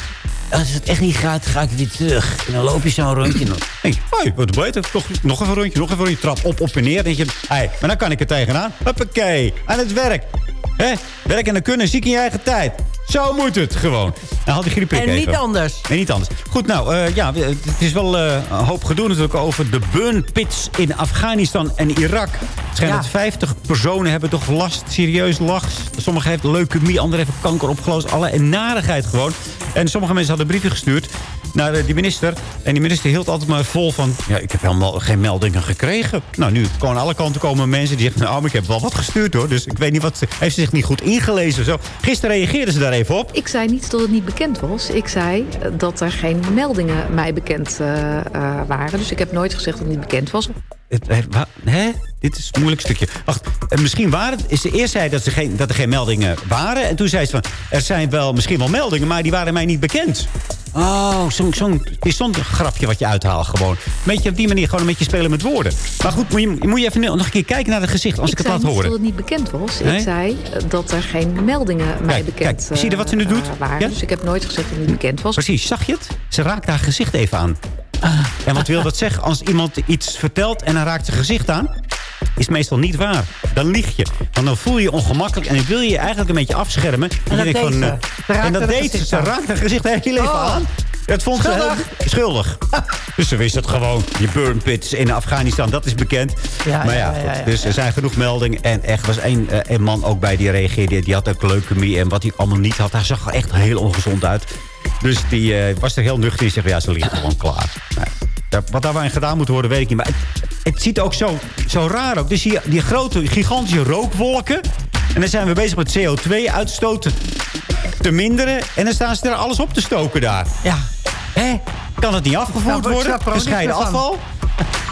Als het echt niet gaat, ga ik weer terug. En dan loop je zo'n rondje. Dan denk je, hoi, wat beter. Toch, nog even een rondje, nog even een rondje. Trap op, op en neer. Dan denk je, hey, maar dan kan ik er tegenaan. Huppakee, aan het werk. Hè? Werken en kunnen, ziek in je eigen tijd. Zo moet het gewoon. Nou, haal die griepprik En niet even. anders. Nee, niet anders. Goed, nou, eh, ja, het is wel eh, een hoop gedoe natuurlijk over de burn pits in Afghanistan en Irak. Het schijnt Ja. dat 50 personen hebben toch last, serieus last. Sommigen hebben leukemie, anderen hebben kanker opgelost. Alle en narigheid gewoon. En sommige mensen hadden brieven gestuurd naar eh, die minister. En die minister hield altijd maar vol van... ja, ik heb helemaal geen meldingen gekregen. Nou, nu komen aan alle kanten komen mensen die zeggen... nou, maar ik heb wel wat gestuurd hoor. Dus ik weet niet wat... ze- Heeft ze zich niet goed ingelezen of zo? Gisteren reageerden ze daar op. Ik zei niet dat het niet bekend was. Ik zei eh, dat er geen meldingen mij bekend eh, eh, waren. Dus ik heb nooit gezegd dat het niet bekend was. Het, hè? Dit is een moeilijk stukje. Wacht, eh, misschien waren het... Is ze eerst zei dat, ze geen, dat er geen meldingen waren. En toen zei ze van... Er zijn wel misschien wel meldingen, maar die waren mij niet bekend. Oh, zo'n is zo'n grapje wat je uithaalt gewoon. Beetje op die manier gewoon een beetje spelen met woorden. Maar goed, moet je, moet je even nog een keer kijken naar het gezicht als ik, ik het zei laat horen. dat het niet bekend was. Nee? Ik zei eh, dat er geen meldingen mij bekend kijk, zie je wat ze nu eh, doet? Ja? Dus ik heb nooit gezegd dat het niet bekend was. Precies, zag je het? Ze raakt haar gezicht even aan. En wat wil dat zeggen? Als iemand iets vertelt en dan raakt zijn gezicht aan... is meestal niet waar. Dan lieg je. Want dan voel je je ongemakkelijk en dan wil je je eigenlijk een beetje afschermen. En je deed ze. eh, en dat deed ze. gezicht Ze aan. raakte haar gezicht heel even Oh. aan. Dat vond ze Schuldig. heel schuldig. Dus ze wist het gewoon. Die burn pits in Afghanistan, dat is bekend. Ja, maar ja, dus er zijn genoeg meldingen. En echt was één eh, een man ook bij die reageerde. Die had ook leukemie. En wat hij allemaal niet had, hij zag er echt heel ongezond uit. Dus die eh, was er heel nuchter. Die zegt, ja, ze ligt gewoon klaar. Nou, wat daarin gedaan moet worden, weet ik niet. Maar het, het ziet ook zo, zo raar ook. Dus die, die grote, gigantische rookwolken. En dan zijn we bezig met CO2-uitstoten te minderen. En dan staan ze er alles op te stoken daar. Ja. Hè? Kan het niet afgevoerd Nou, worden? Gescheiden afval?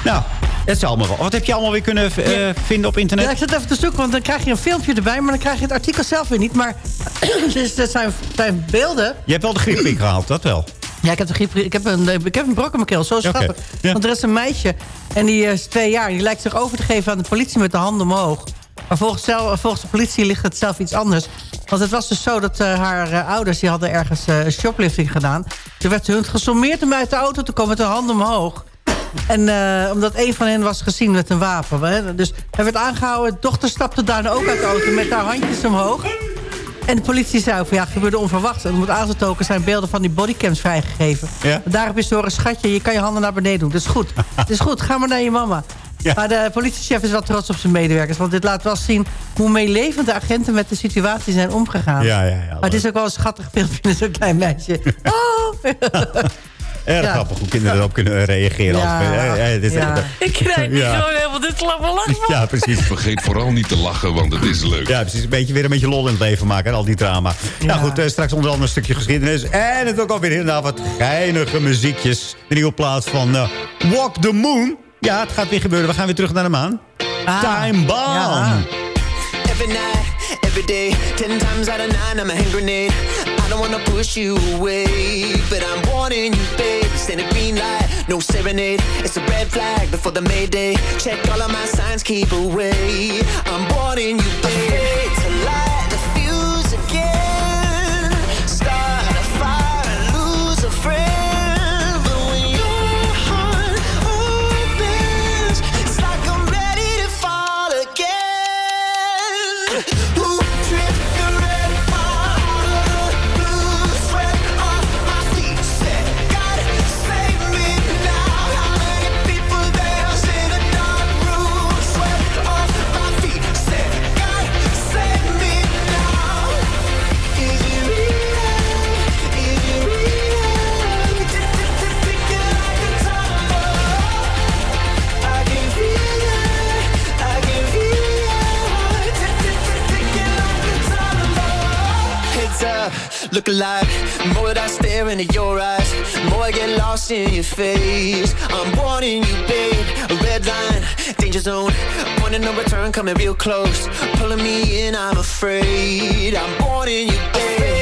Nou, dat is allemaal wel. Wat heb je allemaal weer kunnen eh, vinden op internet? Ja, ik zit even te zoeken, want dan krijg je een filmpje erbij... maar dan krijg je het artikel zelf weer niet. Maar dus, dat zijn, zijn beelden. Je hebt wel de griepprik gehaald, dat wel. Ja, ik heb, de ik heb, een, ik heb een brok in mijn keel. Zo schattig. ja. Want er is een meisje en die is twee jaar. Die lijkt zich over te geven aan de politie met de handen omhoog. Maar volgens, zelf, volgens de politie ligt het zelf iets anders. Want het was dus zo dat eh, haar eh, ouders... die hadden ergens eh, shoplifting gedaan. Toen werd hun gesommeerd om uit de auto te komen met de handen omhoog. En eh, omdat een van hen was gezien met een wapen. Hè? Dus hij werd aangehouden. De dochter stapte daarna ook uit de auto met haar handjes omhoog. En de politie zei ook van ja, het gebeurde onverwachts. En moet aanzetoken zijn beelden van die bodycams vrijgegeven. Ja. Daar heb je zo'n schatje, je kan je handen naar beneden doen. Dat is goed. Het is goed, ga maar naar je mama. Maar de politiechef is wel trots op zijn medewerkers. Want dit laat wel zien hoe meelevend de agenten met de situatie zijn omgegaan. Ja, ja, ja, maar het is ook wel een schattig filmpje met zo'n klein meisje. Oh. Erg Ja. grappig hoe kinderen erop kunnen reageren. Ja. Als, eh, eh, dit Ja. Ik krijg niet Ja. gewoon helemaal dit slappe lach van. Ja, precies. Vergeet vooral niet te lachen, want het is leuk. Ja, precies. Een beetje, weer een beetje lol in het leven maken. En al die drama. Nou goed, eh, straks onder andere een stukje geschiedenis. En het ook alweer inderdaad wat geinige muziekjes. De nieuwe plaats van eh, Walk the Moon. Ja, het gaat weer gebeuren. We gaan weer terug naar de maan. Time Bomb. Every night, every day, ten times out of nine, I'm a hand grenade. I don't wanna push you away, but I'm warning you, babe. Stand a green light, no serenade. It's a red flag before the mayday. Check all of my signs, keep away. I'm warning you, babe. Look alive. More that I stare into your eyes, more I get lost in your face. I'm warning you, babe. A red line, danger zone. Point of no return, coming real close. Pulling me in, I'm afraid. I'm warning you, babe.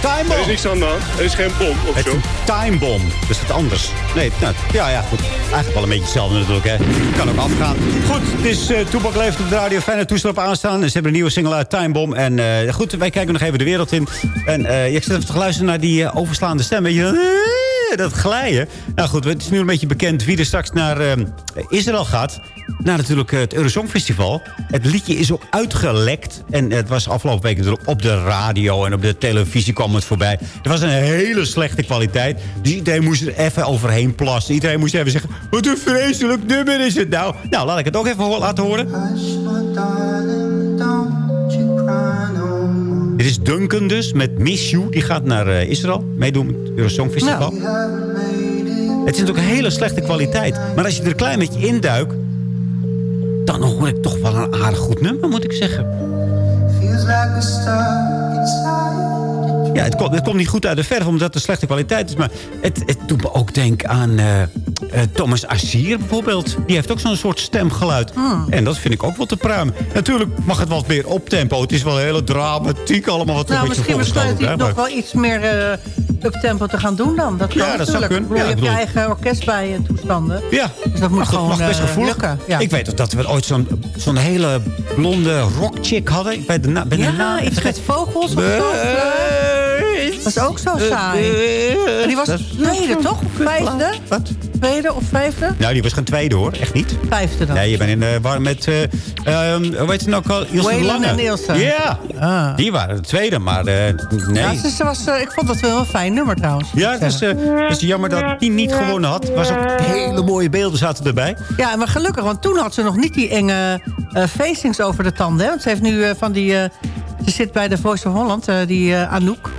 Time Bomb. Er is niks aan de hand. Er is geen bom of Het is zo. een time bomb. Dat is wat anders. Nee, nou, ja, ja, goed. Eigenlijk wel een beetje hetzelfde natuurlijk, hè. Kan ook afgaan. Goed, het is uh, Toepak leeft op de radio. Fijne toestel op aanstaan. Ze hebben een nieuwe single uit Time Bomb. En eh, goed, wij kijken nog even de wereld in. En eh ik zit even te luisteren naar die overslaande stem. Weet je, dat glijden. Nou goed, het is nu een beetje bekend wie er straks naar eh, Israël gaat. Naar natuurlijk eh, het Eurosongfestival. Het liedje is ook uitgelekt. En het was afgelopen week natuurlijk op de radio en op de televisie kwam het voorbij. Het was een hele slechte kwaliteit. Dus iedereen moest er even overheen plassen. Iedereen moest even zeggen, wat een vreselijk nummer is het nou. Nou, laat ik het ook even laten horen. Dit is Duncan dus, met Miss You. Die gaat naar eh, Israël, meedoen met het Eurosongfestival. Het is natuurlijk een hele slechte kwaliteit. Maar als je er een klein beetje induikt... dan hoor ik toch wel een aardig goed nummer, moet ik zeggen. Ja, het komt, het komt niet goed uit de verf, omdat het een slechte kwaliteit is. Maar het, het doet me ook denken aan eh, eh, Thomas Asier bijvoorbeeld. Die heeft ook zo'n soort stemgeluid. En dat vind ik ook wel te pruimen. Natuurlijk mag het wel meer optempo. Het is wel een hele dramatiek allemaal wat Nou, een misschien besluit hij nog wel iets meer eh up-tempo te gaan doen dan. Dat kan Ja, dat zou natuurlijk. kunnen. Bedoel, Ja, je hebt je eigen orkest bij en toestanden. Ja, Dus dat moet mag, gewoon mag best gevoelig. lukken. Ja. Ik weet dat we ooit zo'n zo'n hele blonde rockchick hadden. Weet de ben de ja, naam iets met vogels of zo. Dat is ook zo saai. Maar die was tweede, toch? Of vijfde? Wat? Tweede of vijfde? Nou, die was geen tweede hoor. Echt niet. Vijfde dan. Nee, je bent in de war met... eh ehm, hoe heet het nou? Ilse Lange. en Ilse. Ja, Ah. die waren de tweede, maar eh, nee. Ja, ze, ze was, eh, ik vond dat wel een fijn nummer trouwens. Ja, het is, eh, het is jammer dat die niet gewonnen had. Er was ook hele mooie beelden zaten erbij. Ja, maar gelukkig, want toen had ze nog niet die enge eh facings over de tanden. Hè? Want ze heeft nu eh, van die... eh, ze zit bij de Voice of Holland, eh, die eh, Anouk.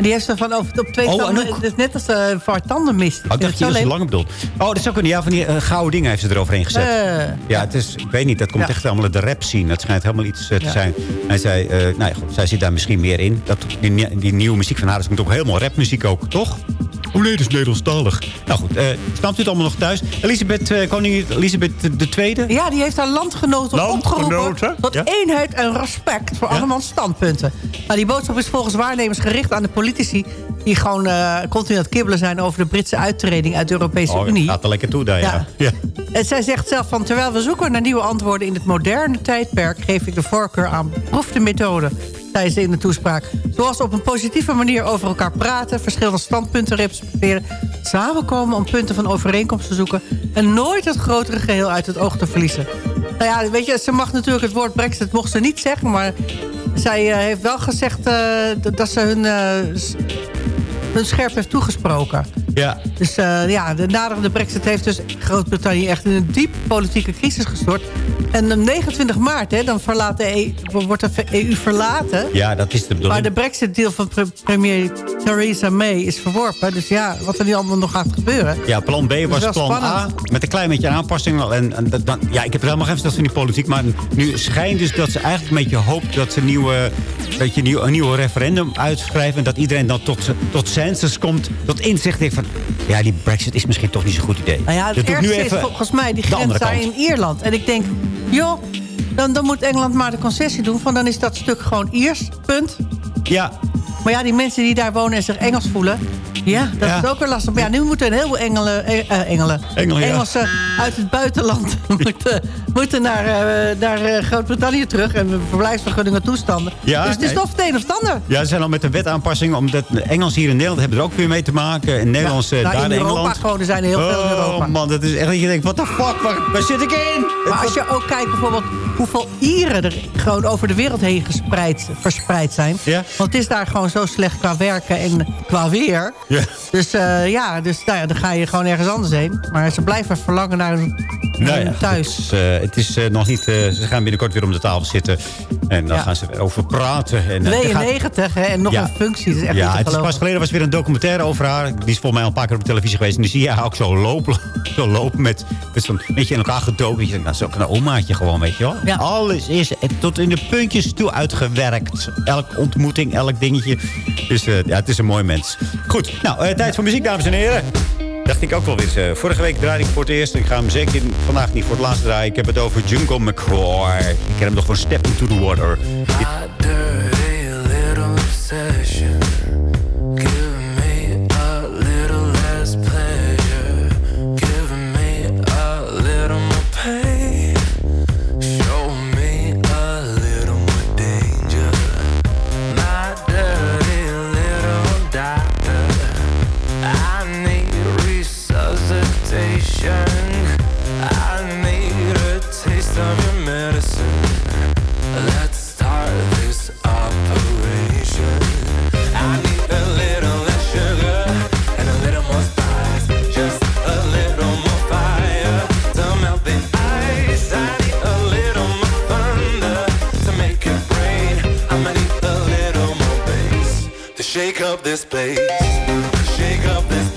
Die heeft ze van over, op twee Oh, tanden. Het is net als uh, voor tandenmist. Oh, ik dacht je dat lang bedoeld. Oh, dat is ook een ja, van die eh, gouden dingen heeft ze eroverheen gezet. Eh. ja, het is, ik weet niet, dat komt Ja. echt allemaal uit de rap zien. Dat schijnt helemaal iets eh, te Ja. zijn. Hij zei, eh, nou ja, goed, zij zit daar misschien meer in. Dat, die, nie- die nieuwe muziek van haar is moet ook helemaal rapmuziek ook, toch? Oh nee, dat is Nederlandstalig. Nou goed, eh snapt u het allemaal nog thuis? Elisabeth, eh, koningin Elisabeth de Tweede? Ja, die heeft haar landgenoten, Landgenoten, opgeroepen tot ja. eenheid en respect voor andermans standpunten. Nou, die boodschap is volgens waarnemers gericht aan de politici die gewoon eh, continu aan het kibbelen zijn over de Britse uittreding uit de Europese Oh, Unie. gaat er lekker toe daar, ja. ja. En zij zegt zelf van... terwijl we zoeken naar nieuwe antwoorden in het moderne tijdperk... geef ik de voorkeur aan beproefde methoden, zei ze in de toespraak. Zoals op een positieve manier over elkaar praten... verschillende standpunten respecteren... samenkomen om punten van overeenkomst te zoeken... en nooit het grotere geheel uit het oog te verliezen. Nou ja, weet je, ze mag natuurlijk het woord brexit mocht ze niet zeggen... maar zij eh, heeft wel gezegd eh, dat- ze hun, eh, scherp heeft toegesproken. Ja. Dus eh, ja, de naderende brexit heeft dus Groot-Brittannië echt in een diep politieke crisis gestort. En op 29 maart, hè, dan verlaat de EU, wordt de EU verlaten. ja, dat is de bedoeling. Maar de brexit-deal van pre- premier Theresa May is verworpen. Dus ja, wat er nu allemaal nog gaat gebeuren. Ja, plan B was plan A. Met een klein beetje aanpassing. En, en dan, ja, ik heb er helemaal geen verstand van die politiek. Maar nu schijnt dus dat ze eigenlijk een beetje hoopt... dat ze een, nieuwe, dat je nieuw, een nieuwe referendum uitschrijven... en dat iedereen dan tot, tot sensus komt. Tot inzicht heeft van... ja, die brexit is misschien toch niet zo'n goed idee. Nou ja, het nu is volgens mij die grens daar in Ierland. En ik denk, joh, dan, dan moet Engeland maar de concessie doen. Van dan is dat stuk gewoon Iers, punt. Ja, Maar ja, die mensen die daar wonen en zich Engels voelen... Ja, dat Ja. is ook weer lastig. Maar ja, nu moeten een heleboel Engelen, eh, eh, Engelen, ja. Engelsen uit het buitenland moeten, moeten naar, eh, naar eh, Groot-Brittannië terug. En verblijfsvergunningen toestanden. Ja, dus het is nee. toch het een of het ander. ja, ze zijn al met de wetaanpassingen. Omdat de Engels hier in Nederland hebben er ook weer mee te maken. En Nederlands eh, Nou, daar in in Europa Engeland. gewoon, er zijn er heel veel in Europa. Oh man, dat is echt dat je denkt, what the fuck, waar, waar zit ik in? Maar als je ook kijkt bijvoorbeeld hoeveel Ieren er gewoon over de wereld heen gespreid, verspreid zijn. Ja. Want het is daar gewoon zo slecht qua werken en qua weer. Dus eh, ja, dus, nou ja, dan ga je gewoon ergens anders heen. Maar ze blijven verlangen naar hun, Nou ja, thuis. Het is, eh, het is eh, nog niet... ze gaan binnenkort weer om de tafel zitten. En dan Ja. gaan ze over praten. En, eh, er gaat- 92 hè, en nog een functie. Dat is echt ja, het is pas geleden was er weer een documentaire over haar. Die is volgens mij al een paar keer op televisie geweest. En die zie je haar ook zo lopen, zo lopen met, met zo'n beetje in elkaar gedoken. Je denkt, nou, zo'n een omaatje gewoon, weet je wel. Ja. Alles is tot in de puntjes toe uitgewerkt. Elke ontmoeting, elk dingetje. Dus ja, het is een mooi mens. Goed, nou, eh, tijd voor muziek, dames en heren. Dacht ik ook wel weer. Eh, vorige week draaide ik voor het eerst. Ik ga hem zeker vandaag niet voor het laatst draaien. Ik heb het over Jungle McCroy. Ik ken hem nog van Step Into the Water. Shake up this place. Shake up this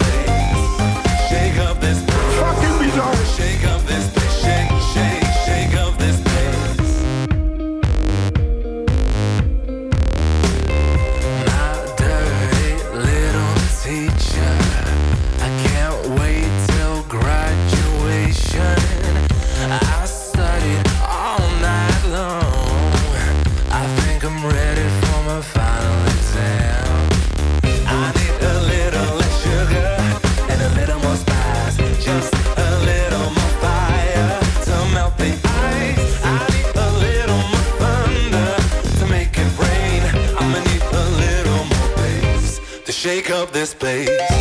shake up this place.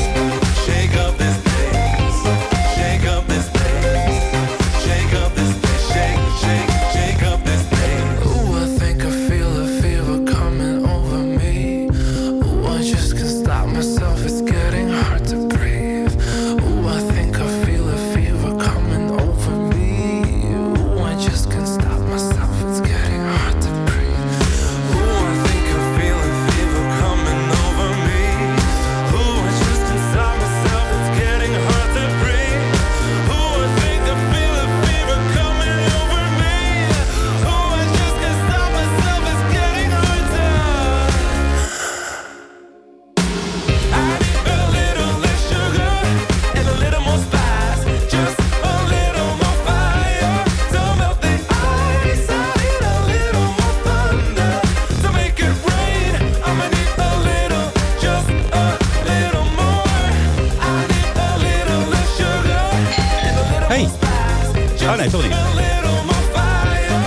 Nee, toch niet.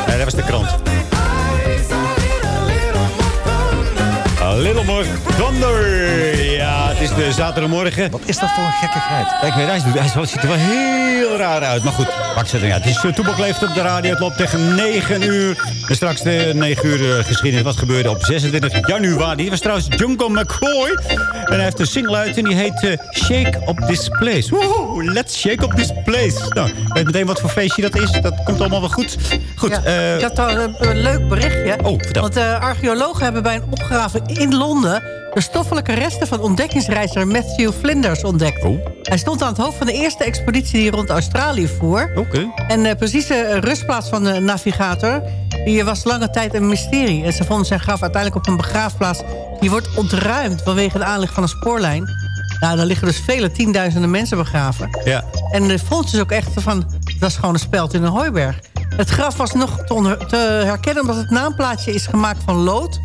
Nee, dat was de krant. Little more thunder. Ja, het is de zaterdagmorgen. Wat is dat voor een gekkigheid? Weet, hij, ziet- hij ziet- er wel heel raar uit. Maar goed, pak ze er. Ja, het is uh, Toebak leeft op de radio. Het loopt tegen 9 uur. En straks de 9 uur eh, geschiedenis. Wat gebeurde op 26 januari. Die was trouwens Jungle McCoy. En hij heeft een single uit en die heet eh, Shake Up This Place. Woehoe, let's shake up this place. Nou, weet meteen wat voor feestje dat is. Dat komt allemaal wel goed. Goed, Ja, eh, ik had al een, een leuk berichtje. Oh, vertel. Want uh, archeologen hebben bij een opgave in Londen... de stoffelijke resten van ontdekkingsreiziger Matthew Flinders ontdekt. Oh. Hij stond aan het hoofd van de eerste expeditie die rond Australië voer. Oké. En de precieze eh, rustplaats van de navigator... die was lange tijd een mysterie. En ze vonden zijn graf uiteindelijk op een begraafplaats... die wordt ontruimd vanwege de aanleg van een spoorlijn. Nou, daar liggen dus vele tienduizenden mensen begraven. Ja. En de fonds is ook echt van... dat is gewoon een speld in een hooiberg. Het graf was nog te, te herkennen... omdat het naamplaatje is gemaakt van lood.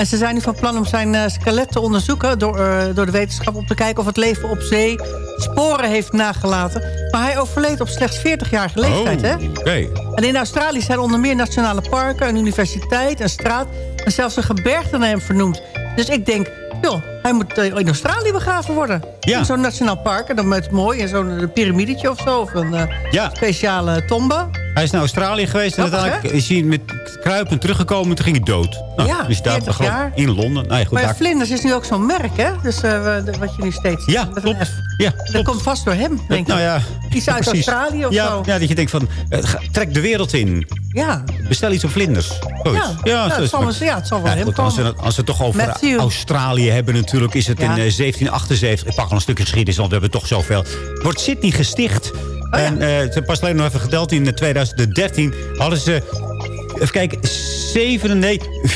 En ze zijn nu van plan om zijn eh, skelet te onderzoeken... Door, eh, door de wetenschap om te kijken of het leven op zee... sporen heeft nagelaten. Maar hij overleed op slechts 40-jarige leeftijd, hè? Oké. En in Australië zijn onder meer nationale parken... een universiteit, een straat... en zelfs een gebergte naar hem vernoemd. Dus ik denk, joh, hij moet eh, in Australië begraven worden. Ja. In zo'n nationaal park. En dan met mooi, en zo'n eh, piramidetje of zo. Of een eh, Ja. speciale tombe. Hij is naar Australië geweest en uiteindelijk is hij met kruipen teruggekomen. Toen ging hij dood. Nou, Ja, dus daar 40 begraven jaar. In Londen. Nou ja, goed, maar daar... Vlinders is nu ook zo'n merk, hè? Dus eh, de- wat je nu steeds. Ja, een klopt. Ja, Dat komt vast door hem, denk ik. nou ja, Iets uit precies. Australië of ja, zo. Ja, dat je denkt van, eh, trek de wereld in. Ja. Bestel iets op vlinders. Zoiets. Ja, ja, zo het zal maar- ja, het zal wel hem goed, als, we, als we het toch over Matthew. Australië hebben natuurlijk... is het Ja. in eh, 1778... Ik pak al een stukje geschiedenis, want we hebben toch zoveel. Wordt Sydney gesticht. Oh en eh ze pas alleen nog even geteld. In 2013 hadden ze... Even kijken, 7, nee, 4.700.057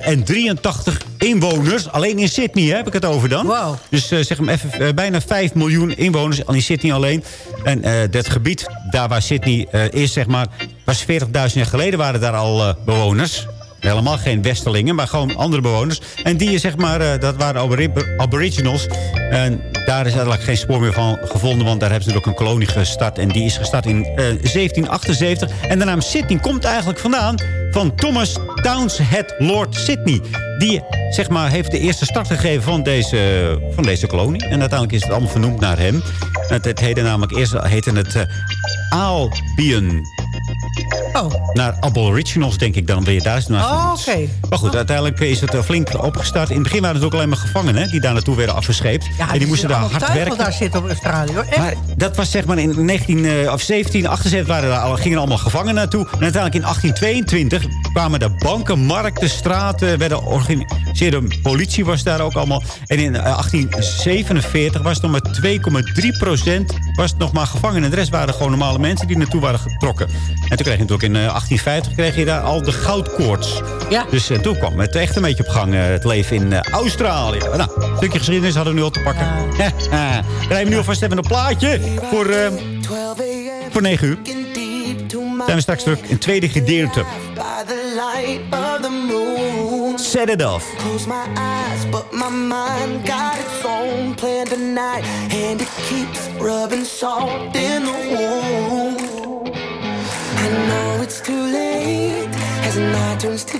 en 83 inwoners. Alleen in Sydney hè, heb ik het over dan. Dus eh, zeg maar even, eh, bijna 5 miljoen inwoners al in Sydney alleen. En eh, dat gebied, daar waar Sydney eh, is, zeg maar... was 40.000 jaar geleden waren daar al eh, bewoners. Helemaal geen Westerlingen, maar gewoon andere bewoners. En die, zeg maar, eh, dat waren abori- aboriginals. En daar is eigenlijk geen spoor meer van gevonden... want daar hebben ze ook een kolonie gestart. En die is gestart in eh, 1778. En de naam Sydney komt eigenlijk vandaan... van Thomas Townshend Lord Sydney. Die, zeg maar, heeft de eerste start gegeven van deze, van deze kolonie. En uiteindelijk is het allemaal vernoemd naar hem. Het, het heette namelijk eerst heette het eh, Albion. Oh, Naar aboriginals, denk ik dan weer. Daar Oh, oké. Maar goed, uiteindelijk is het eh, flink opgestart. In het begin waren het ook alleen maar gevangenen... die daar naartoe werden afgescheept. ja, en die moesten daar hard werken. daar zit op Australië, hoor. Echt. Maar dat was zeg maar in 19, eh, of 1778 waren daar gingen er allemaal gevangenen naartoe. En uiteindelijk in 1822 kwamen de banken, markten, straten, werden georganiseerde politie was daar ook allemaal. En in eh, 1847 was het nog maar 2,3 procent was het nog maar gevangenen. En de rest waren gewoon normale mensen die naartoe waren getrokken. En toen kreeg je natuurlijk in eh, 1850 kreeg je daar al de goudkoorts. Ja. Dus eh, toen kwam het echt een beetje op gang, eh, het leven in eh, Australië. Nou, een stukje geschiedenis hadden we nu al te pakken. Ja. Rijden we nu alvast even een plaatje voor, eh, voor 9 uur. Zijn we straks terug in het tweede gedeelte. Set it off. Close my eyes, but my mind got its own plan tonight. And it keeps rubbing salt in the wound. It's too late. As night turns to